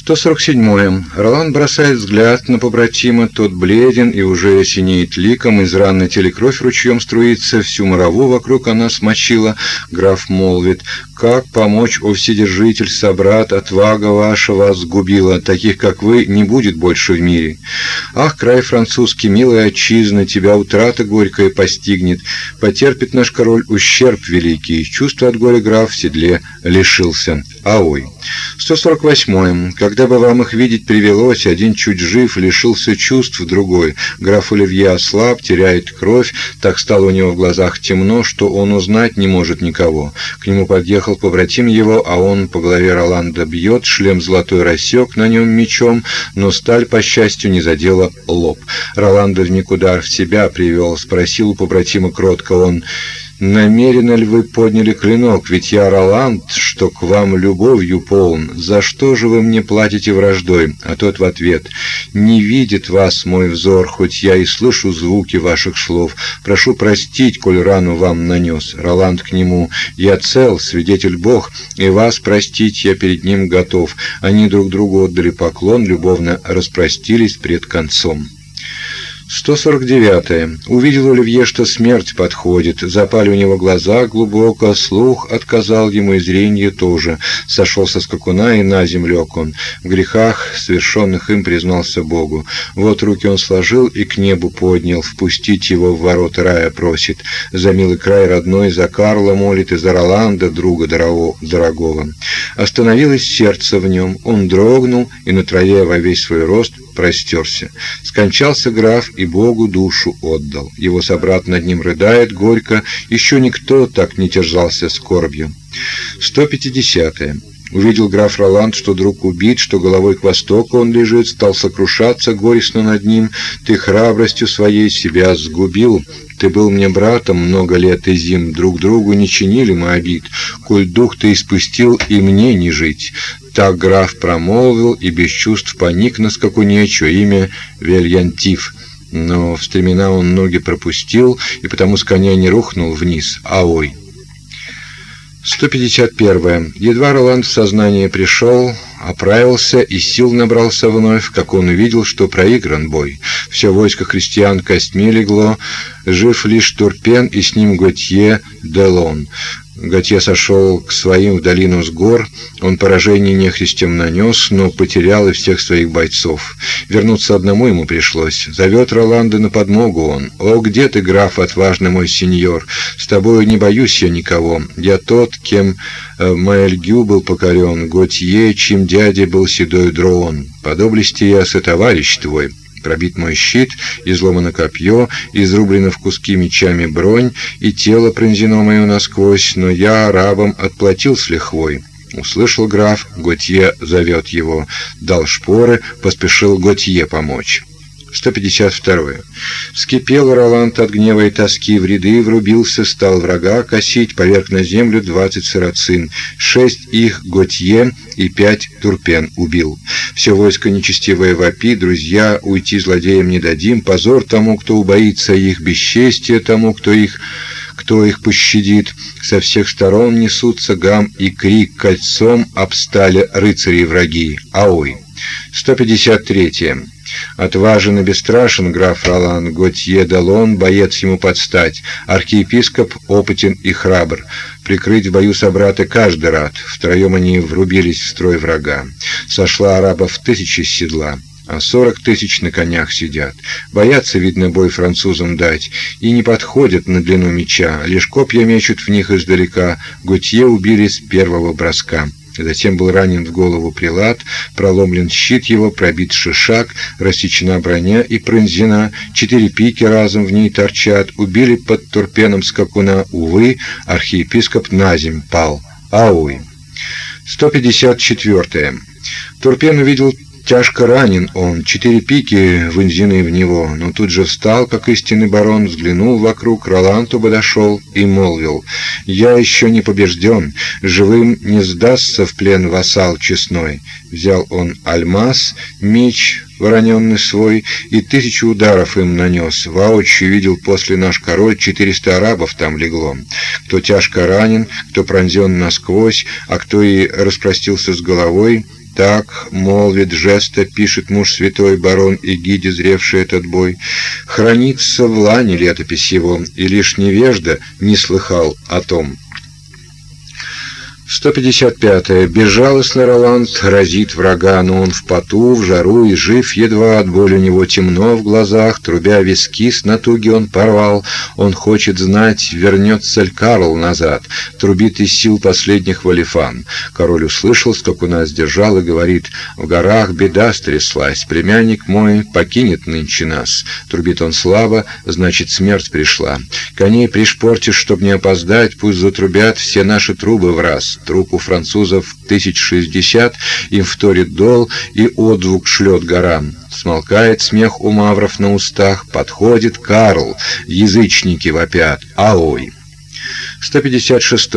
147. Ролан бросает взгляд на побратима, тот бледен и уже синеет ликом, из раны телекровь ручьем струится, всю морову вокруг она смочила. Граф молвит, как помочь, о вседержитель, собрат, отвага ваша вас сгубила, таких, как вы, не будет больше в мире. Ах, край французский, милая отчизна, тебя утрата горькая постигнет, потерпит наш король ущерб великий, чувство от горя граф в седле лишился. Аой. 148. Когда бы вам их видеть привелось, один чуть жив, лишился чувств, другой. Граф Оливье ослаб, теряет кровь, так стало у него в глазах темно, что он узнать не может никого. К нему подъехал побратим его, а он по голове Роланда бьет, шлем золотой рассек на нем мечом, но сталь, по счастью, не задела лоб. Роланда в никуда в себя привел, спросил у побратима кротко он... Намеренно ли вы подняли клинок? Ведь я Роланд, что к вам любовью полн. За что же вы мне платите враждой? А тот в ответ: Не видит вас мой взор, хоть я и слышу звуки ваших слов. Прошу простить, коль рану вам нанес. Роланд к нему: Я цел, свидетель Бог, и вас простить я перед ним готов. Они друг другу отдали поклон, любовно распростились пред концом. 149. Увидел Оливье, что смерть подходит. Запали у него глаза глубоко, слух отказал ему и зрение тоже. Сошел со скакуна и на землю он. В грехах, совершенных им, признался Богу. Вот руки он сложил и к небу поднял. Впустить его в ворота рая просит. За милый край родной, за Карла молит и за Роланда, друга дорогого. Остановилось сердце в нем. Он дрогнул и на траве во весь свой рост простерся. Скончался граф и Богу душу отдал. Его собрат над ним рыдает горько, еще никто так не терзался скорбью. 150. -е. Увидел граф Роланд, что друг убит, что головой к востоку он лежит, стал сокрушаться горестно над ним. Ты храбростью своей себя сгубил. Ты был мне братом много лет и зим, друг другу не чинили мы обид. Коль дух ты испустил, и мне не жить. Так граф промолвил и без чувств поник на скакуне, чье имя Вельянтив. Но в стремена он ноги пропустил, и потому с коня не рухнул вниз, а ой. 151. Едва Роланд в сознание пришел, оправился и сил набрался вновь, как он увидел, что проигран бой. Все войско христиан костьми легло, жив лишь Турпен и с ним Готье Делон. Готье сошел к своим в долину с гор, он поражение нехристям нанес, но потерял и всех своих бойцов. Вернуться одному ему пришлось. Зовет Роланда на подмогу он. «О, где ты, граф, отважный мой сеньор? С тобою не боюсь я никого. Я тот, кем э, Маэльгю был покорен, Готье, чьим дядя был седой дрон. По доблести я сотоварищ твой». Пробит мой щит, изломано копье, изрублено в куски мечами бронь, и тело пронзено мое насквозь, но я арабам отплатил с лихвой. Услышал граф, Готье зовет его, дал шпоры, поспешил Готье помочь. 152. Вскипел Роланд от гнева и тоски, в ряды врубился, стал врага косить, поверх на землю двадцать сарацин. Шесть их Готье и пять Турпен убил. Все войско нечестивое вопи, друзья, уйти злодеям не дадим, позор тому, кто убоится их, бесчестие тому, кто их кто их пощадит. Со всех сторон несутся гам и крик, кольцом обстали рыцари враги. Аой. 153. Отважен и бесстрашен граф Ролан Готье Далон, боец ему подстать, архиепископ опытен и храбр. Прикрыть в бою собрата каждый рад. Втроем они врубились в строй врага. Сошла арабов тысячи седла а сорок тысяч на конях сидят. Боятся, видно, бой французам дать, и не подходят на длину меча, лишь копья мечут в них издалека. Готье убили с первого броска. Затем был ранен в голову прилад, проломлен щит его, пробит шишак, рассечена броня и пронзена, четыре пики разом в ней торчат, убили под турпеном скакуна, увы, архиепископ наземь пал. Ауй. 154. Турпен увидел Тяжко ранен он, четыре пики вонзены в него, но тут же встал, как истинный барон, взглянул вокруг, Роланту подошел и молвил, «Я еще не побежден, живым не сдастся в плен вассал честной». Взял он альмаз, меч вороненный свой, и тысячу ударов им нанес. Воочию видел после наш король, четыреста арабов там легло. Кто тяжко ранен, кто пронзен насквозь, а кто и распростился с головой — так, молвит жеста, пишет муж святой барон и гиди, зревший этот бой. Хранится в лане летопись его, и лишь невежда не слыхал о том. 155. Безжалостный Роланд разит врага, но он в поту, в жару и жив едва, от боли у него темно в глазах, трубя виски с натуги он порвал. Он хочет знать, вернется ли Карл назад, трубит из сил последних валифан. Король услышал, скакуна сдержал и говорит, в горах беда стряслась, племянник мой покинет нынче нас. Трубит он слабо, значит смерть пришла. Коней пришпортишь, чтоб не опоздать, пусть затрубят все наши трубы в раз труп у французов 1060, им вторит дол и отзвук шлет горам. Смолкает смех у мавров на устах, подходит Карл, язычники вопят «Аой!». 156.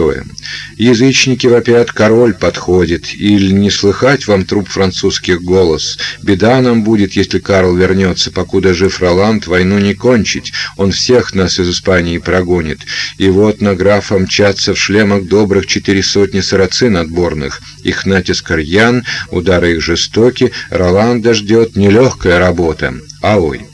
Язычники вопят, король подходит, или не слыхать вам труп французских голос. Беда нам будет, если Карл вернется, покуда жив Роланд, войну не кончить. Он всех нас из Испании прогонит. И вот на графа мчатся в шлемах добрых четыре сотни сарацин отборных. Их натиск рьян, удары их жестоки, Роланда ждет нелегкая работа. Аой!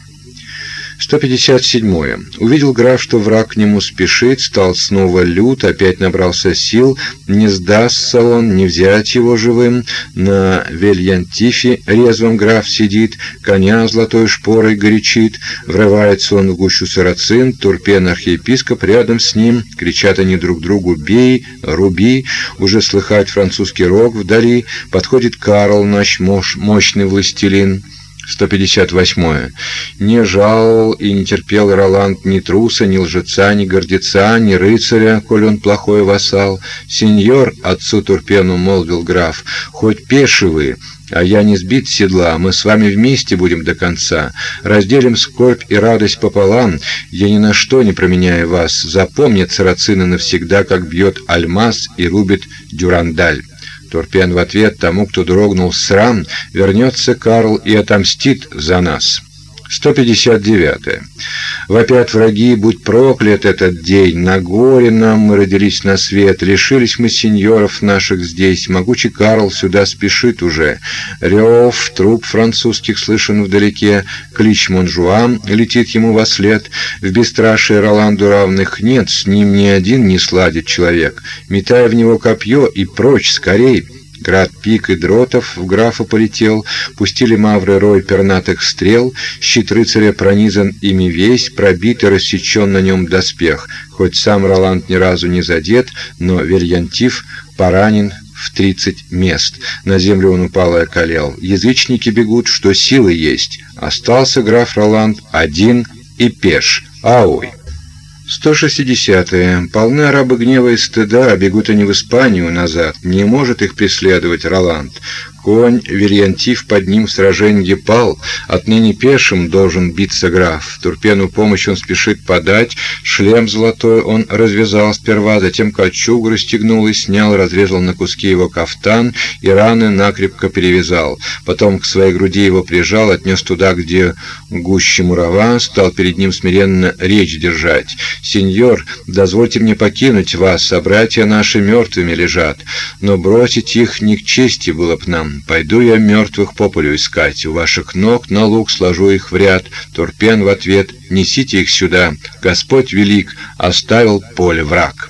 157. Увидел граф, что враг к нему спешит, стал снова лют, опять набрался сил, не сдастся он, не взять его живым. На вельянтифе резвом граф сидит, коня золотой шпорой горячит, врывается он в гущу сарацин, турпен архиепископ рядом с ним, кричат они друг другу «бей», «руби», уже слыхать французский рог вдали, подходит Карл, наш мощный властелин. 158. Не жаловал и не терпел Роланд ни труса, ни лжеца, ни гордеца, ни рыцаря, коль он плохой вассал. «Сеньор», — отцу Турпену молвил граф, — «хоть пешивы, а я не сбит с седла, мы с вами вместе будем до конца. Разделим скорбь и радость пополам, я ни на что не променяю вас. Запомнит сарацины навсегда, как бьет альмаз и рубит дюрандаль». Турпен в ответ тому, кто дрогнул срам, вернется Карл и отомстит за нас. 159. Вопят враги, будь проклят этот день, на горе нам мы родились на свет, лишились мы сеньоров наших здесь, могучий Карл сюда спешит уже. Рев, труп французских слышен вдалеке, клич Монжуан летит ему во след, в бесстрашие Роланду равных нет, с ним ни один не сладит человек, метая в него копье и прочь, скорей, Град пик и дротов в графа полетел, пустили мавры рой пернатых стрел, щит рыцаря пронизан ими весь, пробит и рассечен на нем доспех. Хоть сам Роланд ни разу не задет, но Вельянтив поранен в тридцать мест. На землю он упал и околел. Язычники бегут, что силы есть. Остался граф Роланд один и пеш. Ауй! 160. Полны арабы гнева и стыда, бегут они в Испанию назад. Не может их преследовать Роланд. Конь Верьянтив под ним в сраженье пал, отныне пешим должен биться граф. Турпену помощь он спешит подать, шлем золотой он развязал сперва, затем кольчугу расстегнул и снял, разрезал на куски его кафтан и раны накрепко перевязал. Потом к своей груди его прижал, отнес туда, где гуще мурава, стал перед ним смиренно речь держать. «Сеньор, дозвольте мне покинуть вас, собратья наши мертвыми лежат, но бросить их не к чести было б нам, Пойду я мертвых по полю искать, у ваших ног на луг сложу их в ряд. Турпен в ответ: "Несите их сюда. Господь велик, оставил поле враг".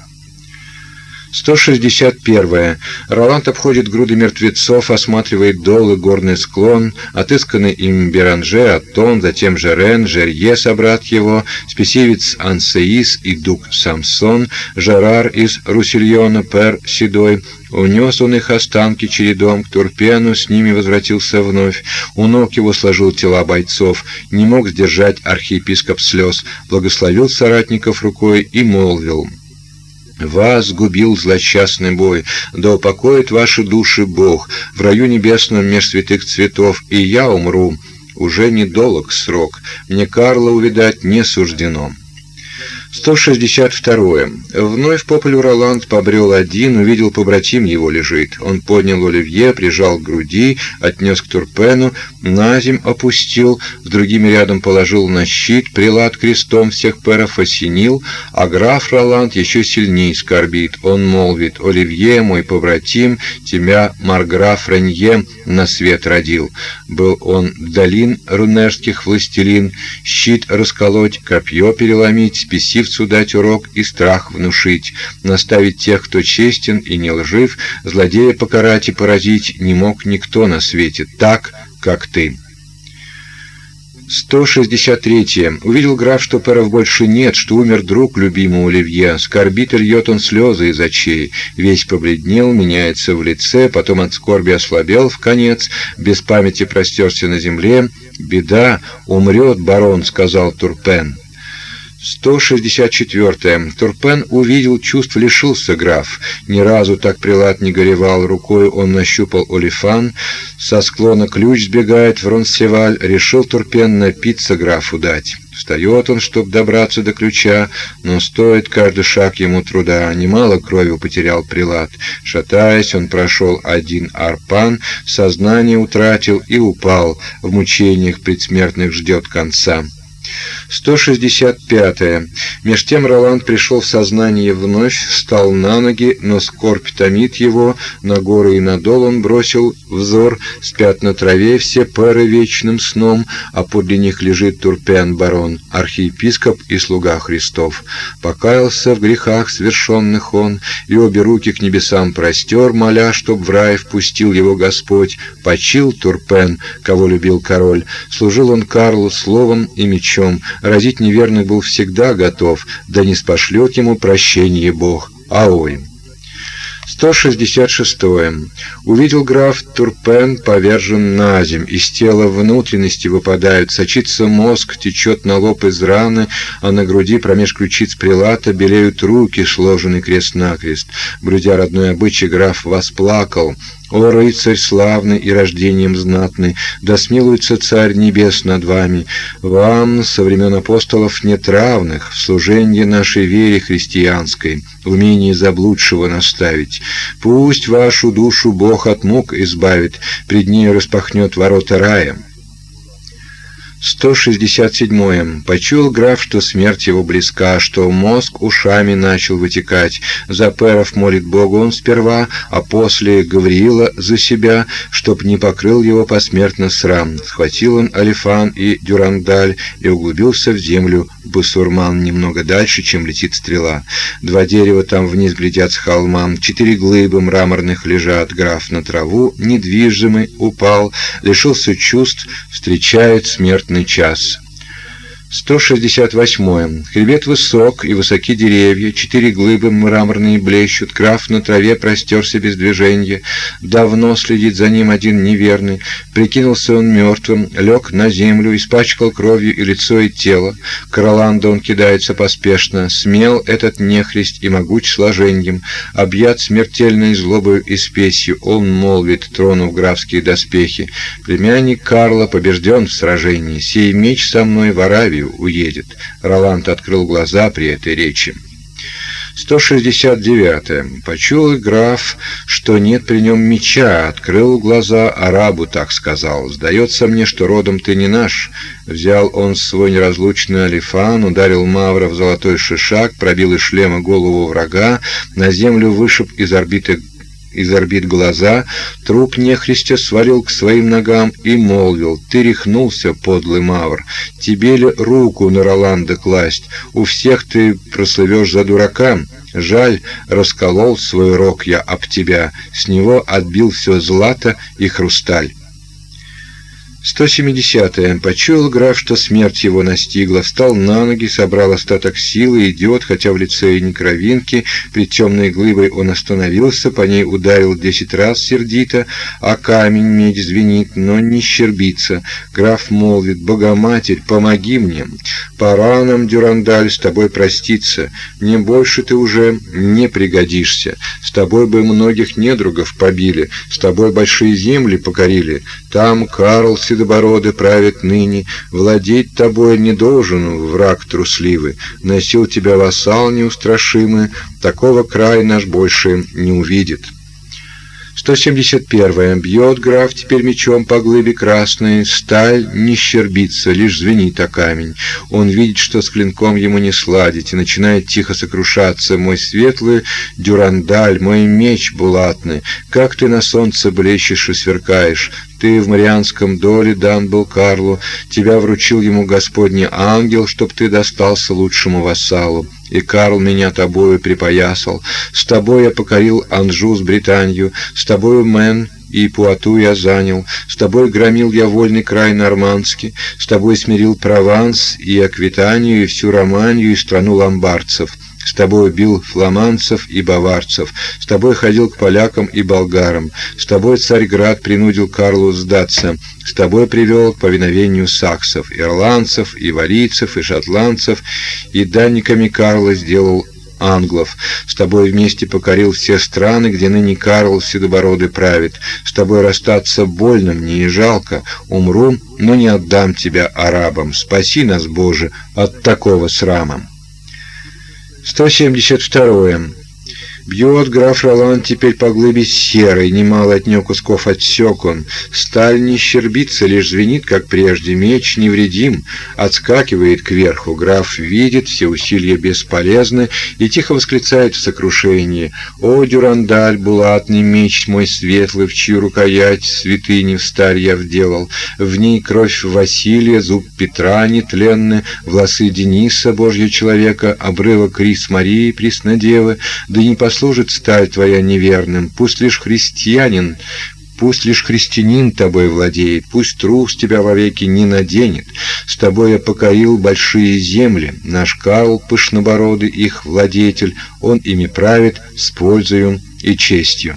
161. Роланд обходит груды мертвецов, осматривает долы, горный склон, отысканный им Беранже, Атон, затем Жерен, Жерье, собрат его, спесивец Ансеис и дук Самсон, Жарар из Русильона, Пер Седой, Унес он их останки чередом к Турпену, с ними возвратился вновь. У ног его сложил тела бойцов, не мог сдержать архиепископ слез, благословил соратников рукой и молвил — вас губил злосчастный бой, да упокоит ваши души Бог в раю небесном меж святых цветов, и я умру. Уже недолг срок, мне Карла увидать не суждено. 162. Вновь Пополю Роланд побрел один, увидел побратим его лежит. Он поднял Оливье, прижал к груди, отнес к Турпену, на земь опустил, с другими рядом положил на щит, прилад крестом всех перов осенил, а граф Роланд еще сильней скорбит. Он молвит, Оливье, мой побратим, тебя Марграф Ренье на свет родил. Был он долин рунерских властелин, щит расколоть, копье переломить, спесивцу дать урок и страх внушить, наставить тех, кто честен и не лжив, злодея покарать и поразить не мог никто на свете так, как ты. 163. Увидел граф, что перов больше нет, что умер друг любимого Оливье. Скорбит и льет он слезы из очей. Весь побледнел, меняется в лице, потом от скорби ослабел в конец, без памяти простерся на земле. «Беда, умрет барон», — сказал Турпен. 164. Турпен увидел, чувств лишился граф. Ни разу так прилад не горевал, рукой он нащупал олифан, со склона ключ сбегает в Ронсеваль, решил Турпен напиться графу дать. Встает он, чтоб добраться до ключа, но стоит каждый шаг ему труда. Немало крови потерял прилад. Шатаясь, он прошел один арпан, сознание утратил и упал. В мучениях предсмертных ждет конца. 165. -е. Меж тем Роланд пришел в сознание вновь, встал на ноги, но скорбь томит его, на горы и на дол он бросил взор, спят на траве все пары вечным сном, а подле них лежит Турпен барон, архиепископ и слуга Христов. Покаялся в грехах совершенных он, и обе руки к небесам простер, моля, чтоб в рай впустил его Господь. Почил Турпен, кого любил король, служил он Карлу словом и мечом, разить неверных был всегда готов, да не спошлет ему прощение Бог. Аой. 166. Увидел граф Турпен повержен на земь, из тела внутренности выпадают, сочится мозг, течет на лоб из раны, а на груди промеж ключиц прилата белеют руки, сложенный крест-накрест. Брудя родной обычай, граф восплакал. О, рыцарь славный и рождением знатный, да смилуется Царь Небес над вами. Вам со времен апостолов нет равных в служении нашей вере христианской, умении заблудшего наставить. Пусть вашу душу Бог от мук избавит, пред ней распахнет ворота рая. 167. Почуял граф, что смерть его близка, что мозг ушами начал вытекать. За перов молит Богу он сперва, а после Гавриила за себя, чтоб не покрыл его посмертно срам. Схватил он Алифан и Дюрандаль и углубился в землю Бусурман немного дальше, чем летит стрела. Два дерева там вниз глядят с холмам, четыре глыбы мраморных лежат. Граф на траву, недвижимый, упал, лишился чувств, встречает смерть смертный час. 168. Хребет высок и высоки деревья, четыре глыбы мраморные блещут, граф на траве простерся без движения, давно следит за ним один неверный, прикинулся он мертвым, лег на землю, испачкал кровью и лицо, и тело. К Роланду он кидается поспешно, смел этот нехрист и могуч сложением, объят смертельной злобою и спесью, он молвит, тронув графские доспехи, племянник Карла побежден в сражении, сей меч со мной в Аравии, Италию уедет. Роланд открыл глаза при этой речи. 169. Почуял граф, что нет при нем меча, открыл глаза, арабу так сказал. «Сдается мне, что родом ты не наш». Взял он свой неразлучный алифан, ударил Мавра в золотой шишак, пробил из шлема голову врага, на землю вышиб из орбиты из орбит глаза, труп нехристя свалил к своим ногам и молвил, «Ты рехнулся, подлый мавр, тебе ли руку на Роланда класть? У всех ты прослывешь за дурака. Жаль, расколол свой рог я об тебя, с него отбил все злато и хрусталь». 170-е. Почуял граф, что смерть его настигла, встал на ноги, собрал остаток силы, идет, хотя в лице и не кровинки, при темной глыбой он остановился, по ней ударил десять раз сердито, а камень медь звенит, но не щербится. Граф молвит, «Богоматерь, помоги мне! Пора нам, Дюрандаль, с тобой проститься. Мне больше ты уже не пригодишься. С тобой бы многих недругов побили, с тобой большие земли покорили. Там Карл седобороды правит ныне, владеть тобой не должен враг трусливый, носил тебя вассал неустрашимый, такого край наш больше не увидит». 171. Бьет граф теперь мечом по глыбе красной, сталь не щербится, лишь звенит о камень. Он видит, что с клинком ему не сладить, и начинает тихо сокрушаться. Мой светлый дюрандаль, мой меч булатный, как ты на солнце блещешь и сверкаешь. Ты в Марианском доле дан был Карлу, тебя вручил ему Господний ангел, чтоб ты достался лучшему вассалу. И Карл меня тобою припоясал, с тобой я покорил Анжу с Британию, с тобою Мэн и Пуату я занял, с тобой громил я вольный край нормандский, с тобой смирил Прованс и Аквитанию, и всю Романию, и страну ломбардцев. С тобой бил фламандцев и баварцев, с тобой ходил к полякам и болгарам, с тобой Царьград принудил Карлу сдаться, с тобой привел к повиновению саксов, ирландцев, и варийцев, и шотландцев, и данниками Карла сделал англов. С тобой вместе покорил все страны, где ныне Карл Седобородый правит. С тобой расстаться больно мне и жалко. Умру, но не отдам тебя арабам. Спаси нас, Боже, от такого срама. 172. Бьет граф Ролан теперь по глыбе серой, немало от нее кусков отсек он. Сталь не щербится, лишь звенит, как прежде, меч невредим, отскакивает кверху. Граф видит, все усилия бесполезны, и тихо восклицает в сокрушении. «О, дюрандаль, булатный меч мой светлый, в чью рукоять святыни в старь я вделал, в ней кровь Василия, зуб Петра нетленный, волосы Дениса, Божьего человека, обрывок рис Марии, Преснодевы, да не послушай служит сталь твоя неверным, пусть лишь христианин, Пусть лишь христианин тобой владеет, пусть трус тебя вовеки не наденет. С тобой я покорил большие земли, наш Карл пышнобородый их владетель, он ими правит с пользою и честью.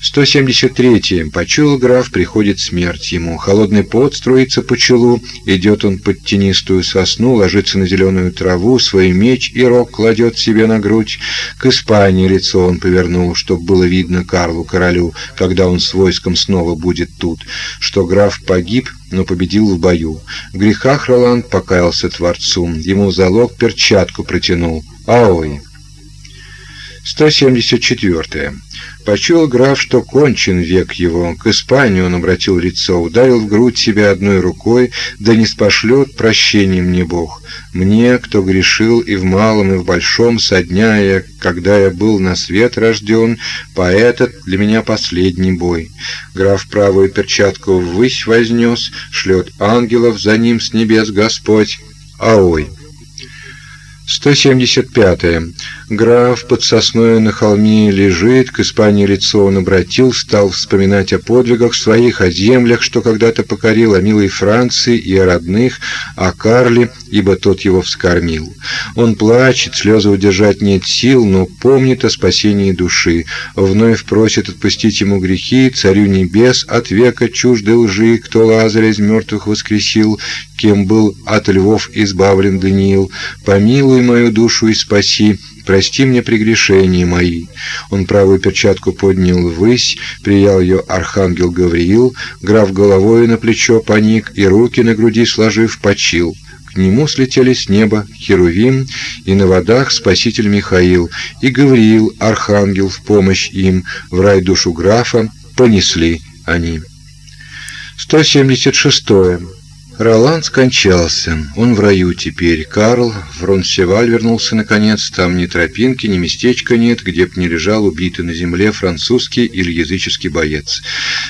173. Почуял граф, приходит смерть ему. Холодный пот струится по челу, идет он под тенистую сосну, ложится на зеленую траву, свой меч и рог кладет себе на грудь. К Испании лицо он повернул, чтоб было видно Карлу королю, когда он с войском снова будет тут, что граф погиб, но победил в бою. В грехах Роланд покаялся Творцу, ему залог перчатку протянул. Аой! 174. Почуял граф, что кончен век его. К Испании он обратил лицо, ударил в грудь себя одной рукой, да не спошлет прощения мне Бог. Мне, кто грешил и в малом, и в большом, со дня я, когда я был на свет рожден, по этот для меня последний бой. Граф правую перчатку ввысь вознес, шлет ангелов за ним с небес Господь. Аой! 175. -е. Граф под сосной на холме лежит, к Испании лицо он обратил, стал вспоминать о подвигах своих, о землях, что когда-то покорил, о милой Франции и о родных, о Карле, ибо тот его вскормил. Он плачет, слезы удержать нет сил, но помнит о спасении души. Вновь просит отпустить ему грехи, царю небес, от века чужды лжи, кто Лазаря из мертвых воскресил, кем был от львов избавлен Даниил. Помилуй мою душу и спаси, прости мне прегрешения мои. Он правую перчатку поднял ввысь, приял ее архангел Гавриил, граф головой на плечо поник и руки на груди сложив почил. К нему слетели с неба Херувим, и на водах спаситель Михаил, и Гавриил, архангел, в помощь им, в рай душу графа понесли они. 176. Роланд скончался. Он в раю теперь. Карл в Ронсеваль вернулся наконец. Там ни тропинки, ни местечка нет, где б не лежал убитый на земле французский или языческий боец.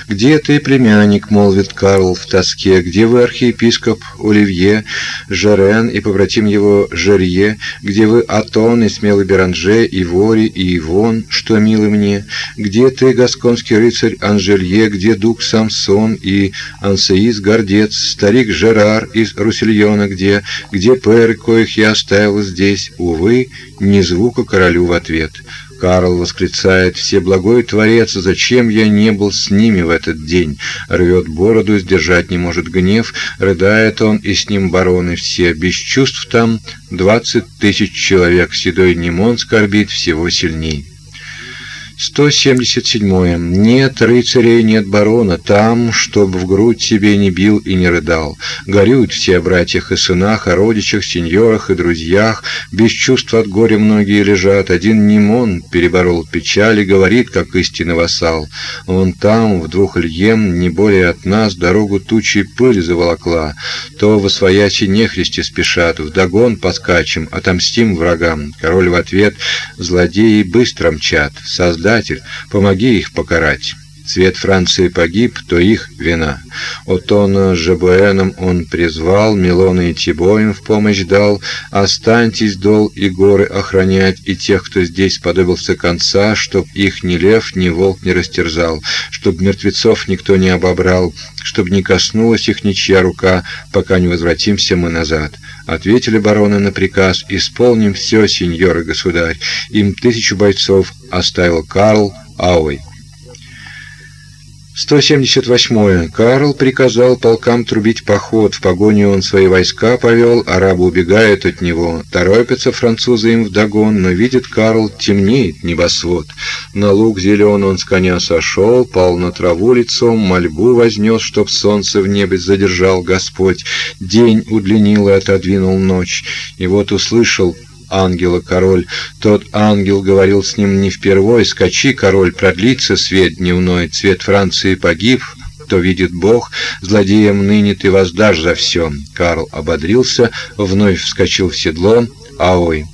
«Где ты, племянник?» — молвит Карл в тоске. «Где вы, архиепископ Оливье, Жерен и побратим его Жерье? Где вы, Атон и смелый Беранже, и Вори, и Ивон, что милы мне? Где ты, гасконский рыцарь Анжелье? Где дух Самсон и Ансеис Гордец, старик Жерар из Руссельона, где, где пэр, коих я оставил здесь, увы, ни звука королю в ответ. Карл восклицает «Все благой Творец, зачем я не был с ними в этот день?» Рвет бороду, сдержать не может гнев, рыдает он, и с ним бароны все. Без чувств там двадцать тысяч человек, седой Немон скорбит всего сильней. 177. Нет рыцарей, нет барона, там, чтоб в грудь тебе не бил и не рыдал. Горюют все о братьях и сынах, о родичах, сеньорах и друзьях. Без чувств от горя многие лежат. Один Нимон переборол печаль и говорит, как истинный вассал. Он там, в двух льем, не более от нас, дорогу тучей пыль заволокла. То во своячи нехристи спешат, вдогон поскачем, отомстим врагам. Король в ответ, злодеи быстро мчат. Создать Создатель, помоги их покарать. Цвет Франции погиб, то их вина. Отона с Жабуэном он призвал, Милона и Тибоин в помощь дал. Останьтесь, дол и горы охранять, и тех, кто здесь подобился конца, чтоб их ни лев, ни волк не растерзал, чтоб мертвецов никто не обобрал, чтоб не коснулась их ничья рука, пока не возвратимся мы назад. Ответили бароны на приказ: "Исполним все, сеньор и государь". Им тысячу бойцов оставил Карл Ауэй. 178. Карл приказал полкам трубить поход. В погоню он свои войска повел, арабы убегают от него. Торопятся французы им вдогон, но видит Карл, темнеет небосвод. На луг зелен он с коня сошел, пал на траву лицом, мольбу вознес, чтоб солнце в небе задержал Господь. День удлинил и отодвинул ночь. И вот услышал ангела король. Тот ангел говорил с ним не впервой: "Скачи, король, продлится свет дневной, цвет Франции погиб, кто видит Бог, злодеям ныне ты воздашь за все. Карл ободрился, вновь вскочил в седло. Аой.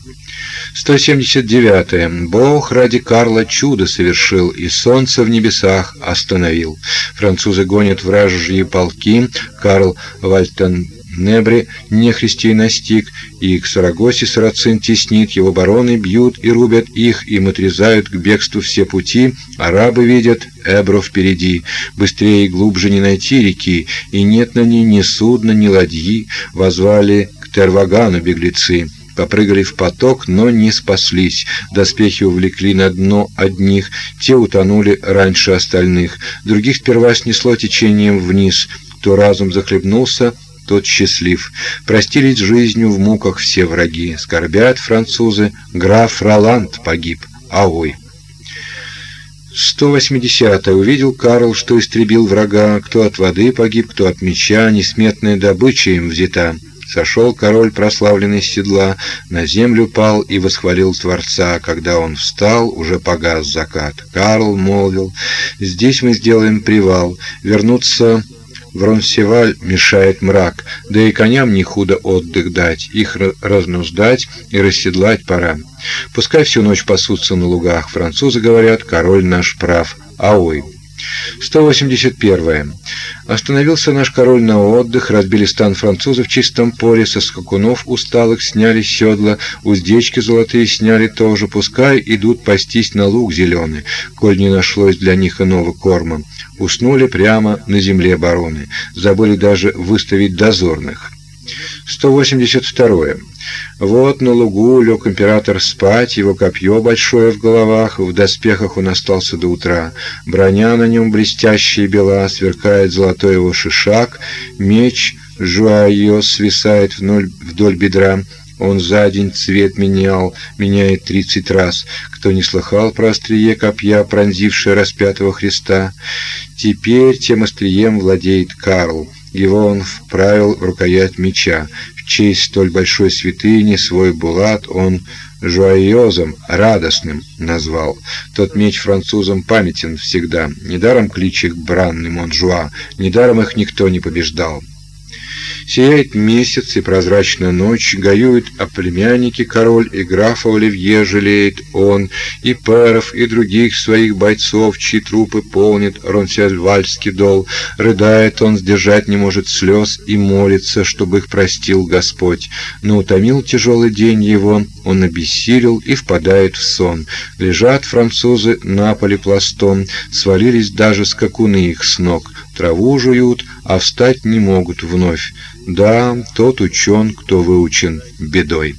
179. -е. Бог ради Карла чудо совершил и солнце в небесах остановил. Французы гонят вражьи полки. Карл Вальтен Небре нехристей настиг, и к Сарагосе сарацин теснит, его бароны бьют и рубят их, им отрезают к бегству все пути, арабы видят Эбро впереди, быстрее и глубже не найти реки, и нет на ней ни судна, ни ладьи, возвали к Тервагану беглецы. Попрыгали в поток, но не спаслись. Доспехи увлекли на дно одних, те утонули раньше остальных. Других сперва снесло течением вниз. Кто разум захлебнулся, тот счастлив. Простились жизнью в муках все враги. Скорбят французы, граф Роланд погиб. Аой. 180 -е. Увидел Карл, что истребил врага, кто от воды погиб, кто от меча, несметная добыча им взята. Сошел король, прославленный с седла, на землю пал и восхвалил Творца. Когда он встал, уже погас закат. Карл молвил, «Здесь мы сделаем привал, вернуться в Ронсеваль мешает мрак, да и коням не худо отдых дать, их разнуздать и расседлать пора. Пускай всю ночь пасутся на лугах, французы говорят, король наш прав, а ой. 181. Остановился наш король на отдых, разбили стан французов в чистом поле, со скакунов усталых сняли седла, уздечки золотые сняли тоже, пускай идут пастись на луг зеленый, коль не нашлось для них иного корма. Уснули прямо на земле бароны, забыли даже выставить дозорных. 182. Вот на лугу лег император спать, его копье большое в головах, в доспехах он остался до утра. Броня на нем блестящая бела, сверкает золотой его шишак, меч жуайо свисает вдоль бедра. Он за день цвет менял, меняет тридцать раз. Кто не слыхал про острие копья, пронзившее распятого Христа? Теперь тем острием владеет Карл. Его он вправил в рукоять меча. В честь столь большой святыни свой булат он жуайозом, радостным назвал. Тот меч французам памятен всегда. Недаром кличек бранный Монжуа, недаром их никто не побеждал. Сияет месяц и прозрачная ночь, горюют о племяннике король и графа Оливье жалеет он, и перов, и других своих бойцов, чьи трупы полнит Ронсельвальский дол. Рыдает он, сдержать не может слез и молится, чтобы их простил Господь. Но утомил тяжелый день его, он обессилел и впадает в сон. Лежат французы на поле пластом, свалились даже скакуны их с ног. Траву жуют, а встать не могут вновь. Да, тот учен, кто выучен бедой.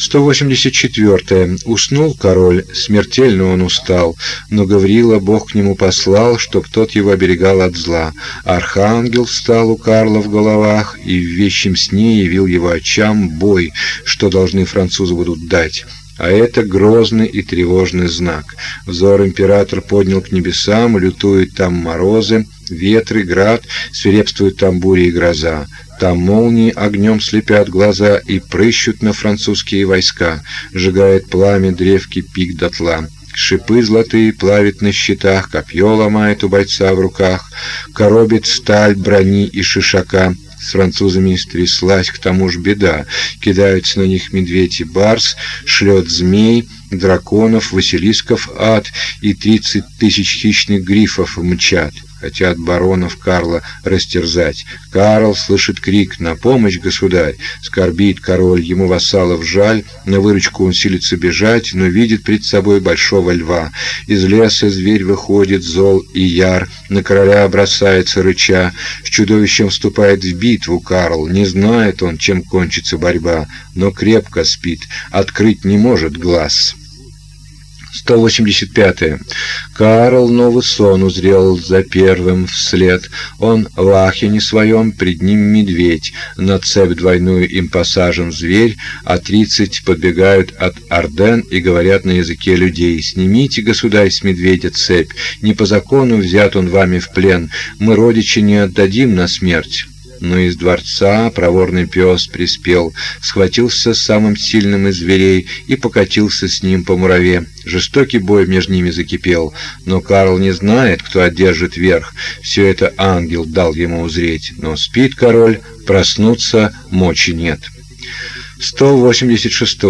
184. Уснул король, смертельно он устал, но Гаврила Бог к нему послал, чтоб тот его оберегал от зла. Архангел встал у Карла в головах и в вещем сне явил его очам бой, что должны французы будут дать. А это грозный и тревожный знак. Взор император поднял к небесам, лютуют там морозы, ветры, град, свирепствуют там бури и гроза. Там молнии огнем слепят глаза и прыщут на французские войска, сжигает пламя древки пик дотла. Шипы золотые плавит на щитах, копье ломает у бойца в руках, коробит сталь брони и шишака — с французами стряслась к тому же беда. Кидаются на них медведь барс, шлет змей, драконов, василисков ад и тридцать тысяч хищных грифов мчат хотят баронов Карла растерзать. Карл слышит крик «На помощь, государь!» Скорбит король, ему вассалов жаль, на выручку он силится бежать, но видит пред собой большого льва. Из леса зверь выходит зол и яр, на короля бросается рыча. С чудовищем вступает в битву Карл, не знает он, чем кончится борьба, но крепко спит, открыть не может глаз. 185. -е. Карл новый сон узрел за первым вслед. Он в ахине своем, пред ним медведь. На цепь двойную им посажен зверь, а тридцать подбегают от Орден и говорят на языке людей. «Снимите, государь, с медведя цепь, не по закону взят он вами в плен, мы родичи не отдадим на смерть» но из дворца проворный пес приспел, схватился с самым сильным из зверей и покатился с ним по мураве. Жестокий бой между ними закипел, но Карл не знает, кто одержит верх. Все это ангел дал ему узреть, но спит король, проснуться мочи нет. 186.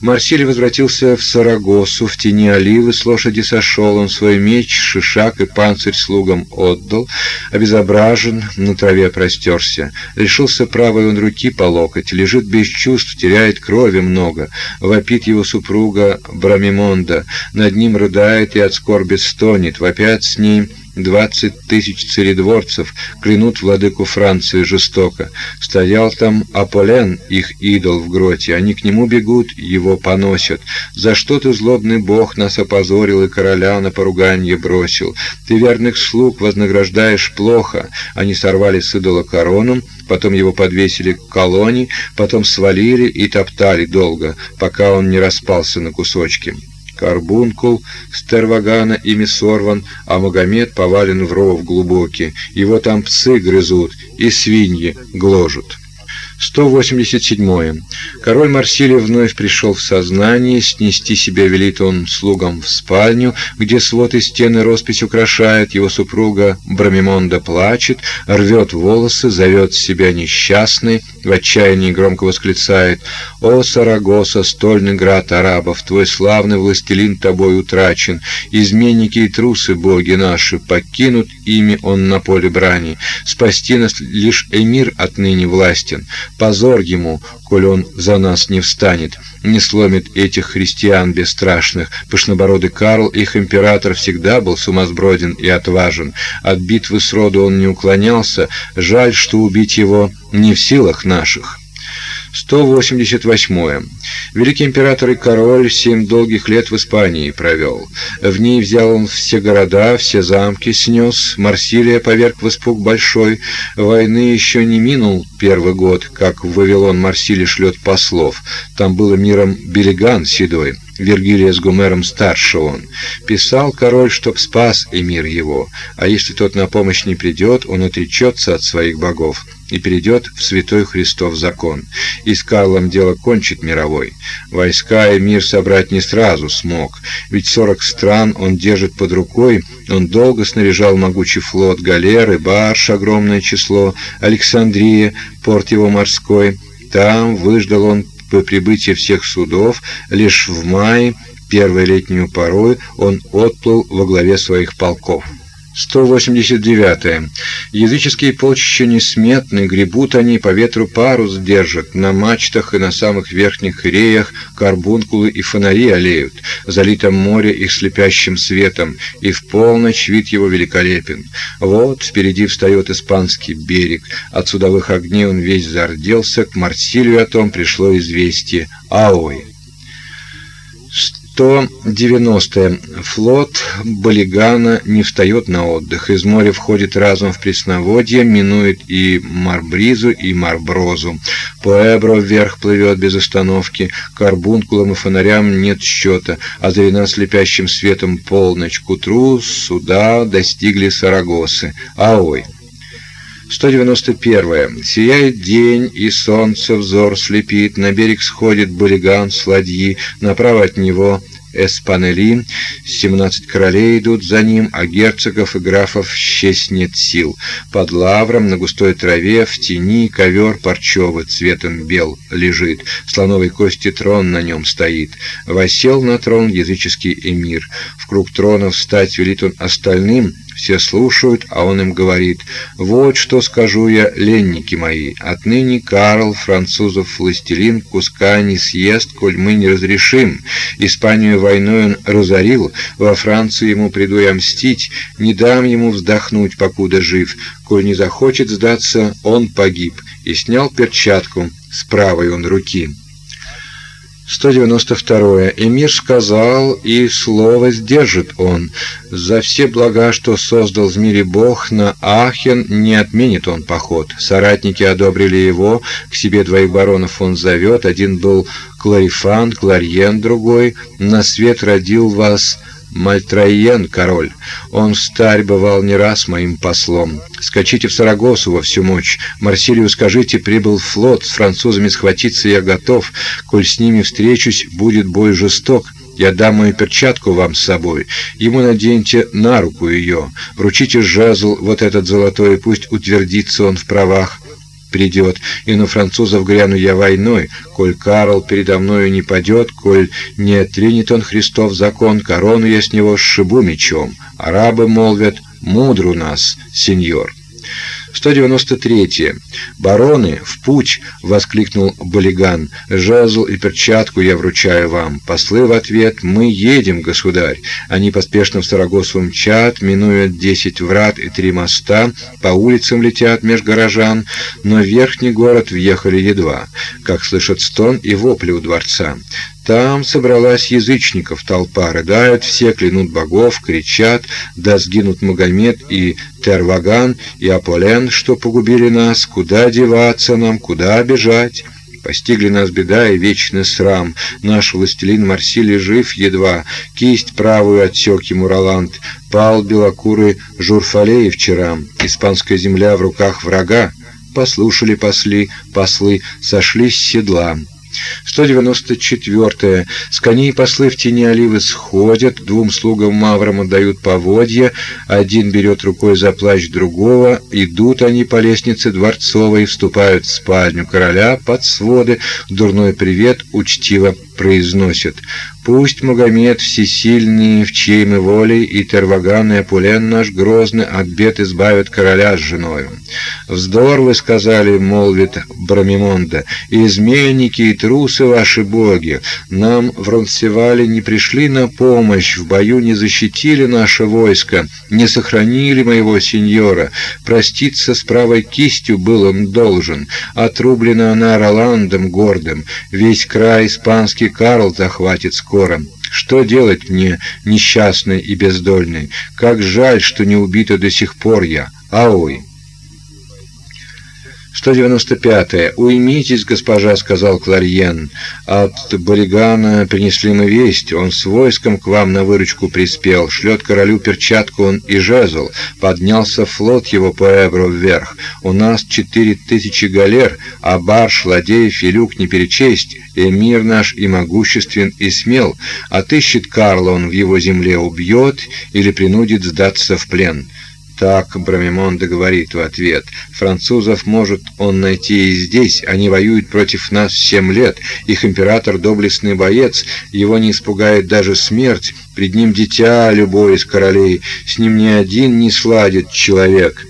Марсилий возвратился в Сарагосу, в тени оливы с лошади сошел, он свой меч, шишак и панцирь слугам отдал, обезображен, на траве простерся. Лишился правой он руки по локоть, лежит без чувств, теряет крови много. Вопит его супруга Брамимонда, над ним рыдает и от скорби стонет, вопят с ним Двадцать тысяч царедворцев клянут владыку Франции жестоко. Стоял там Аполлен, их идол в гроте. Они к нему бегут, его поносят. За что ты, злобный бог, нас опозорил и короля на поруганье бросил? Ты верных слуг вознаграждаешь плохо. Они сорвали с идола корону, потом его подвесили к колонне, потом свалили и топтали долго, пока он не распался на кусочки. Карбункул с Тервагана ими сорван, а Магомед повален в ров глубокий. Его там псы грызут и свиньи гложут. 187. Король Марсилий вновь пришел в сознание, снести себя велит он слугам в спальню, где свод и стены роспись украшает, его супруга Брамимонда плачет, рвет волосы, зовет себя несчастной, в отчаянии громко восклицает «О, Сарагоса, стольный град арабов, твой славный властелин тобой утрачен, изменники и трусы боги наши, покинут ими он на поле брани, спасти нас лишь эмир отныне властен, Позор ему, коль он за нас не встанет, не сломит этих христиан бесстрашных. Пышнобородый Карл, их император, всегда был сумасброден и отважен. От битвы с роду он не уклонялся. Жаль, что убить его не в силах наших. 188. Великий император и король семь долгих лет в Испании провел. В ней взял он все города, все замки снес, Марсилия поверг в испуг большой. Войны еще не минул первый год, как в Вавилон Марсилий шлет послов. Там было миром Белиган седой. Вергилия с Гомером старше он. Писал король, чтоб спас эмир его, а если тот на помощь не придет, он отречется от своих богов и перейдет в святой Христов закон. И с Карлом дело кончит мировой. Войска и мир собрать не сразу смог, ведь сорок стран он держит под рукой, он долго снаряжал могучий флот, галеры, барж огромное число, Александрия, порт его морской. Там выждал он по прибытии всех судов, лишь в мае, первой летнюю порой, он отплыл во главе своих полков. 189. Языческие полчища несметны, гребут они, по ветру парус держат, на мачтах и на самых верхних реях карбункулы и фонари олеют, залитом море их слепящим светом, и в полночь вид его великолепен. Вот впереди встает испанский берег, от судовых огней он весь зарделся, к Марсилию о том пришло известие. Аой! 190. Флот Балигана не встает на отдых. Из моря входит разум в пресноводье, минует и Марбризу, и Марброзу. По Эбро вверх плывет без остановки. Карбункулам и фонарям нет счета. Озарена слепящим светом полночь. К утру суда достигли Сарагосы. Аой! 191. Сияет день, и солнце взор слепит, на берег сходит Булиган с ладьи, направо от него Эспанели, семнадцать королей идут за ним, а герцогов и графов счесть нет сил. Под лавром на густой траве в тени ковер парчевый цветом бел лежит, слоновой кости трон на нем стоит. Восел на трон языческий эмир. В круг трона встать велит он остальным, все слушают, а он им говорит: "Вот что скажу я, ленники мои: отныне Карл французов властелин куска не съест, коль мы не разрешим. Испанию войной он разорил, во Францию ему приду я мстить, не дам ему вздохнуть, покуда жив. Коль не захочет сдаться, он погиб". И снял перчатку с правой он руки. 192. Эмир сказал, и слово сдержит он. За все блага, что создал в мире Бог, на Ахен не отменит он поход. Соратники одобрили его, к себе двоих баронов он зовет. Один был Кларифан, Кларьен другой. На свет родил вас Мальтраен, король. Он старь бывал не раз моим послом. Скачите в Сарагосу во всю мощь. Марсилию скажите, прибыл флот, с французами схватиться я готов. Коль с ними встречусь, будет бой жесток. Я дам мою перчатку вам с собой. Ему наденьте на руку ее. Вручите жезл, вот этот золотой, пусть утвердится он в правах придет, и на французов гряну я войной, коль Карл передо мною не падет, коль не отринет он Христов закон, корону я с него сшибу мечом. Арабы молвят, мудр у нас, сеньор». 193. Бароны, в путь, воскликнул Балиган. Жезл и перчатку я вручаю вам. Послы в ответ: мы едем, государь. Они поспешно в Сарагосу мчат, минуя десять врат и три моста, по улицам летят меж горожан, но в верхний город въехали едва, как слышат стон и вопли у дворца. Там собралась язычников толпа, рыдают все, клянут богов, кричат, да сгинут Магомед и Терваган и Аполен, что погубили нас, куда деваться нам, куда бежать. Постигли нас беда и вечный срам. Наш властелин Марсилий жив едва, кисть правую отсек ему Роланд. Пал белокурый Журфалей вчера, испанская земля в руках врага. Послушали посли, послы, сошли с седла. 194. С коней послы в тени оливы сходят, двум слугам маврам отдают поводья, один берет рукой за плащ другого, идут они по лестнице дворцовой, вступают в спальню короля под своды, дурной привет учтиво произносят. Пусть Магомед всесильный, в чьей мы волей, и Терваган и Апулен наш грозный от бед избавят короля с женою. Вздор вы сказали, молвит Брамимонда, изменники и трусы ваши боги, нам в Ронсевале не пришли на помощь, в бою не защитили наше войско, не сохранили моего сеньора, проститься с правой кистью был он должен, отрублена она Роландом гордым, весь край испанский Карл захватит скоро, скоро. Что делать мне, несчастной и бездольной? Как жаль, что не убита до сих пор я. Аой. 195. «Уймитесь, госпожа», — сказал Кларьен. «От Болигана принесли мы весть. Он с войском к вам на выручку приспел. Шлет королю перчатку он и жезл. Поднялся флот его по Эбро вверх. У нас четыре тысячи галер, а барж, ладеев и люк не перечесть. Эмир наш и могуществен, и смел. Отыщет Карла он в его земле, убьет или принудит сдаться в плен». Так Брамимонда говорит в ответ. Французов может он найти и здесь. Они воюют против нас семь лет. Их император доблестный боец. Его не испугает даже смерть. Пред ним дитя любой из королей. С ним ни один не сладит человек.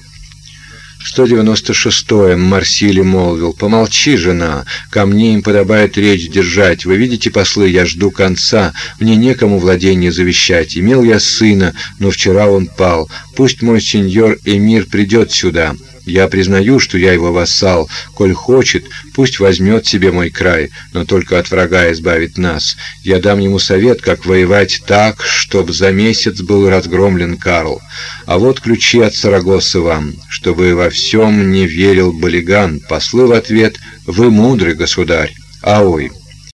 196. Марсили молвил: "Помолчи, жена, ко мне им подобает речь держать. Вы видите, послы, я жду конца. Мне некому владение завещать. Имел я сына, но вчера он пал. Пусть мой сеньор эмир придет сюда. Я признаю, что я его вассал. Коль хочет, пусть возьмет себе мой край, но только от врага избавит нас. Я дам ему совет, как воевать так, чтобы за месяц был разгромлен Карл. А вот ключи от Сарагосы вам, чтобы во всем не верил Балиган. Послы в ответ: "Вы мудрый государь". А ой,